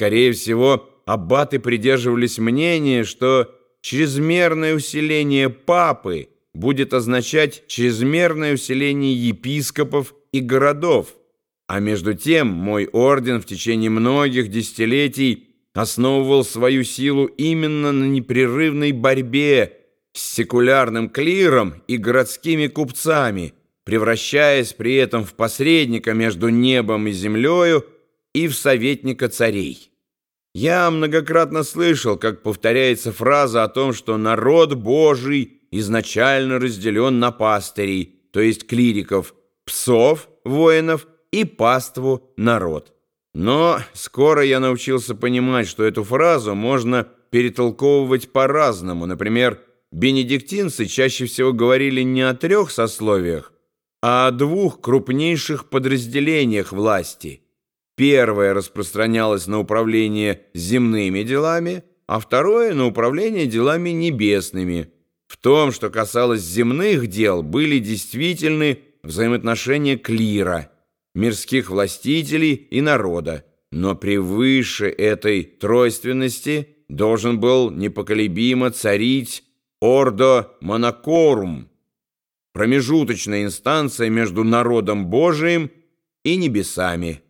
Скорее всего, аббаты придерживались мнения, что чрезмерное усиление папы будет означать чрезмерное усиление епископов и городов, а между тем мой орден в течение многих десятилетий основывал свою силу именно на непрерывной борьбе с секулярным клиром и городскими купцами, превращаясь при этом в посредника между небом и землею и в советника царей. Я многократно слышал, как повторяется фраза о том, что народ Божий изначально разделен на пастырей, то есть клириков, псов, воинов и паству народ. Но скоро я научился понимать, что эту фразу можно перетолковывать по-разному. Например, бенедиктинцы чаще всего говорили не о трех сословиях, а о двух крупнейших подразделениях власти. Первое распространялось на управление земными делами, а второе — на управление делами небесными. В том, что касалось земных дел, были действительны взаимоотношения клира — мирских властителей и народа, но превыше этой тройственности должен был непоколебимо царить ордо монокорум, промежуточная инстанция между народом Божиим и небесами.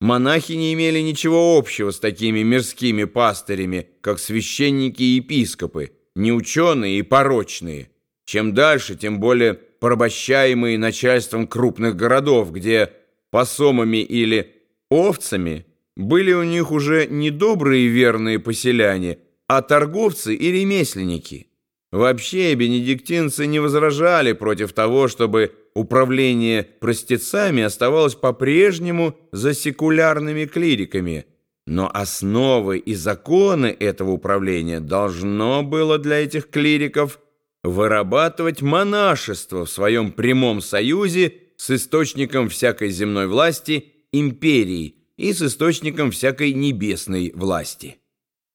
Монахи не имели ничего общего с такими мирскими пастырями, как священники и епископы, неученые и порочные. Чем дальше, тем более порабощаемые начальством крупных городов, где посомами или овцами были у них уже не добрые и верные поселяне, а торговцы и ремесленники. Вообще бенедиктинцы не возражали против того, чтобы управление простецами оставалось по-прежнему за секулярными клириками, но основы и законы этого управления должно было для этих клириков вырабатывать монашество в своем прямом союзе с источником всякой земной власти империи и с источником всякой небесной власти.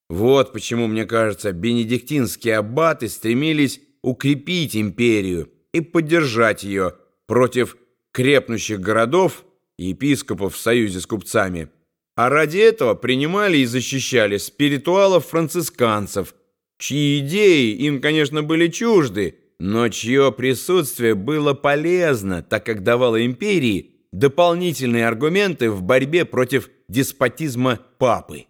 Вот почему, мне кажется, бенедиктинские аббаты стремились укрепить империю и поддержать ее против крепнущих городов и епископов в союзе с купцами. А ради этого принимали и защищали спиритуалов-францисканцев, чьи идеи им, конечно, были чужды, но чье присутствие было полезно, так как давало империи дополнительные аргументы в борьбе против деспотизма папы.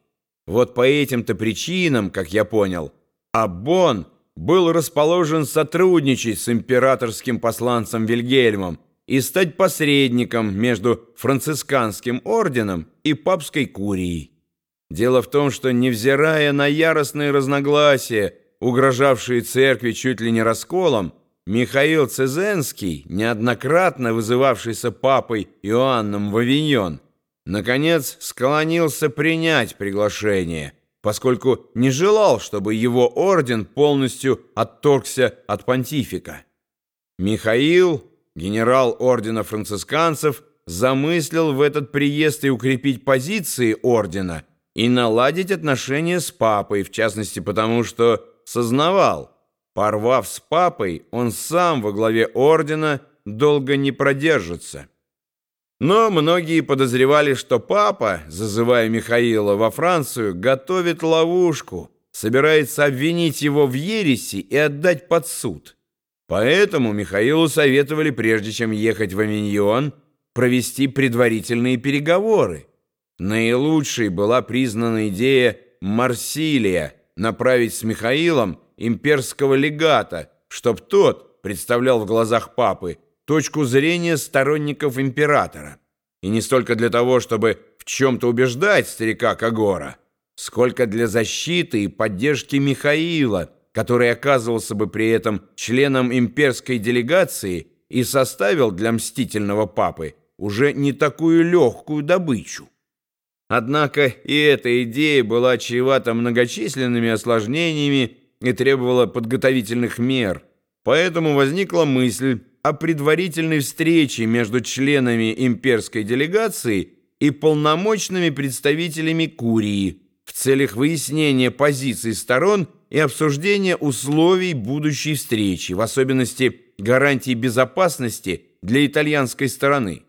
Вот по этим-то причинам, как я понял, Аббон был расположен сотрудничать с императорским посланцем Вильгельмом и стать посредником между францисканским орденом и папской курией. Дело в том, что, невзирая на яростные разногласия, угрожавшие церкви чуть ли не расколом, Михаил Цезенский, неоднократно вызывавшийся папой Иоанном в Авиньон, наконец склонился принять приглашение, поскольку не желал, чтобы его орден полностью отторгся от понтифика. Михаил, генерал ордена францисканцев, замыслил в этот приезд и укрепить позиции ордена и наладить отношения с папой, в частности потому, что сознавал, порвав с папой, он сам во главе ордена долго не продержится. Но многие подозревали, что папа, зазывая Михаила во Францию, готовит ловушку, собирается обвинить его в ереси и отдать под суд. Поэтому Михаилу советовали, прежде чем ехать в Авиньон, провести предварительные переговоры. Наилучшей была признана идея Марсилия – направить с Михаилом имперского легата, чтоб тот представлял в глазах папы точку зрения сторонников императора. И не столько для того, чтобы в чем-то убеждать старика Кагора, сколько для защиты и поддержки Михаила, который оказывался бы при этом членом имперской делегации и составил для мстительного папы уже не такую легкую добычу. Однако и эта идея была чревата многочисленными осложнениями и требовала подготовительных мер. Поэтому возникла мысль о предварительной встрече между членами имперской делегации и полномочными представителями Курии в целях выяснения позиций сторон и обсуждения условий будущей встречи, в особенности гарантий безопасности для итальянской стороны.